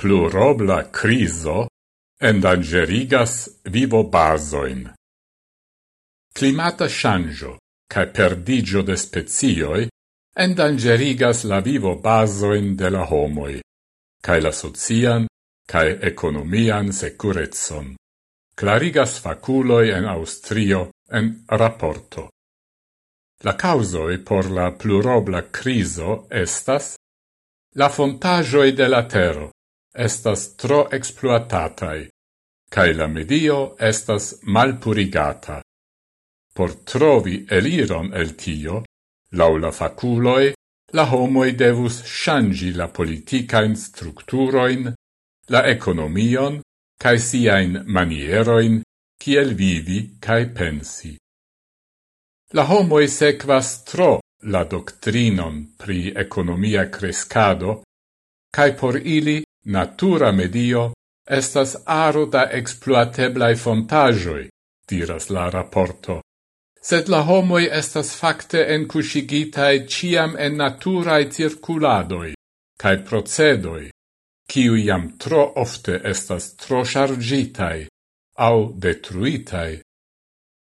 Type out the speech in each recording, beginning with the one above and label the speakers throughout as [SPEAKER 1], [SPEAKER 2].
[SPEAKER 1] plurobla criso endangerigas vivo basoin. Climata shangio cae perdigio de spezioi endangerigas la vivo basoin de la homoi, cae la socian cae economian securetson, Clarigas faculoi en Austrio en rapporto. La causoi por la plurobla criso estas la fontajoi de la tero, estas tro exploatatai, cae la medio estas malpurigata. Por trovi eliron el tio, laula faculoi, la homoi devus shangi la politicain structuroin, la economion, cae siain manieroin, kiel vivi cae pensi. La homoi sequas tro la doctrinon pri economia crescado, cae por ili Natura medio estas aro da exploateblai fontajoi, diras la rapporto. Sed la homoi estas facte encuscigitai ciam en naturae circuladoi, cae procedoi, ciu iam tro ofte estas tro chargitai, au detruitai.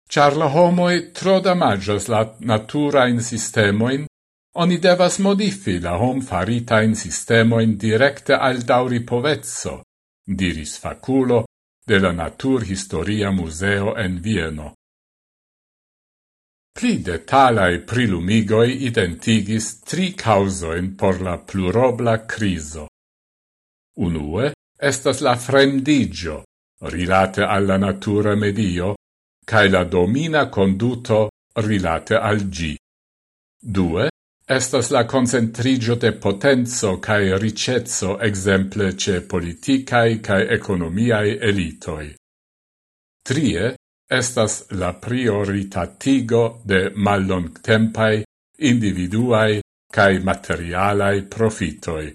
[SPEAKER 1] Char la homoi tro damagas la naturain sistemoin, Oni devas modifi la hom farita in sistemo in directe al dauri povezzo, diris faculo de la Naturhistoria Museo en Vieno. Pli detalai prilumigoi identigis tri causoin por la plurobla criso. Unue, estas la fremdigio, rilate alla natura medio, cae la domina conduto rilate al gi. Due, estas la concentrigio de potenzo cae ricezzo exemple ce politicae cae economiae elitoi. Trie, estas la prioritatigo de mallongtempai, individuai cae materialai profitoi.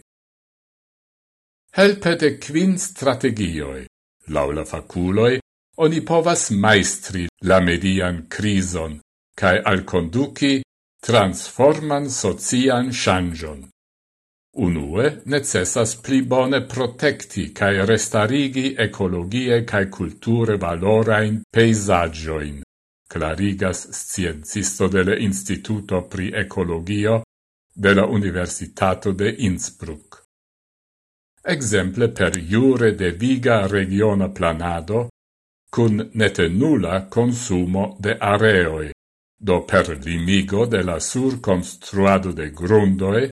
[SPEAKER 1] Helpe de quin strategioi, laula faculoi, oni povas maestri la median crison, cae alconduci transforman socian changion. Unue, necessas pli bone protecti cae restarigi ecologie cae culture valorain peisagioin, clarigas scientisto delle Instituto pri Ecologio de la Universitato de Innsbruck. Exemple per iure de viga regiona planado, cun nete nulla consumo de areoi do per limigo de la surconstruado de grundoe,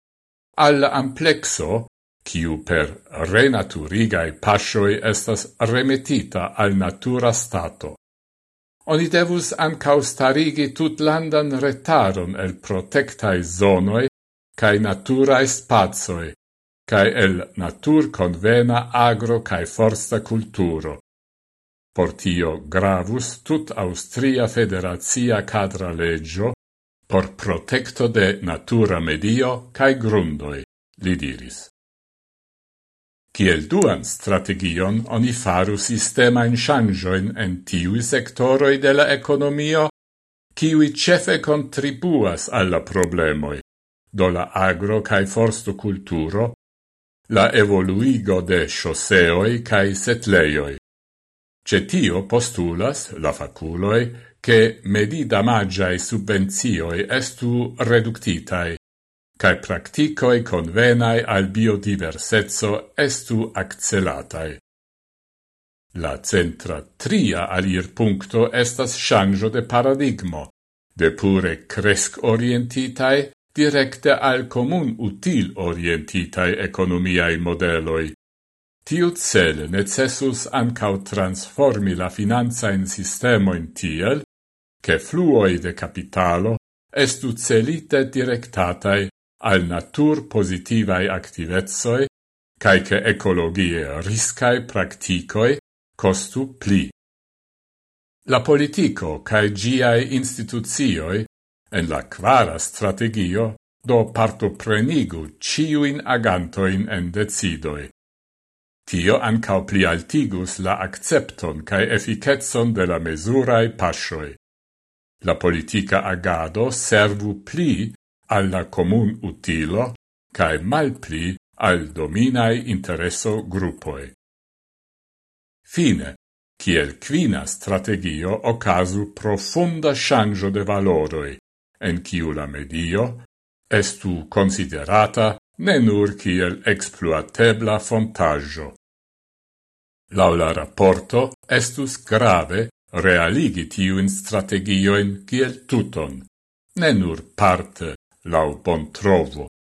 [SPEAKER 1] al amplexo, quiu per renaturigae pasioi estas remetita al natura stato. Oni devus ancau starigi tutlandan retaron el protectae zonoi cae naturae spazoi, cae el natur convena agro cae forsta culturo. Por tio gravus tut Austria Federazia cadra legio por protecto de natura medio cae grundoi, li diris. Ciel duan strategion oni faru sistemain changioin en tiui sectoroi de la economio, kiui cefe contribuas alla problemoi, do la agro cae forsto culturo, la evoluigo de shoseoi cae setleioi. Cetio postulas la faculoi che medi damagiae subvenzioi estu reductitae, cae practicoi convenae al biodiversetso estu accelatae. La centra tria alir puncto estas shangio de paradigmo, de pure cresc orientitae directe al comun util orientitae economiae modeloi, Tiu cele necessus ancau transformi la finanza in sistemo in tiel, che fluoi de capitalo estu celite directatai al natur positivai activezoi, cae che ecologie riscae practicoi costu pli. La politico cae giae instituzioi en la quara strategio do partoprenigu ciuin agantoin en decidoi Tio ankaŭ plialtigus la accepton cae efficetson de la mesurae pasioi. La politica agado servu pli alla comun utilo kaj malpli al dominai intereso gruppoi. Fine, kiel quina strategio ocasu profunda shangio de valoroi, en kiu la medio estu considerata ne nur kiel exploatebla fontaggio. Laula rapporto estus grave realigi in strategioin kiel tuton, ne nur parte lau bon trovo.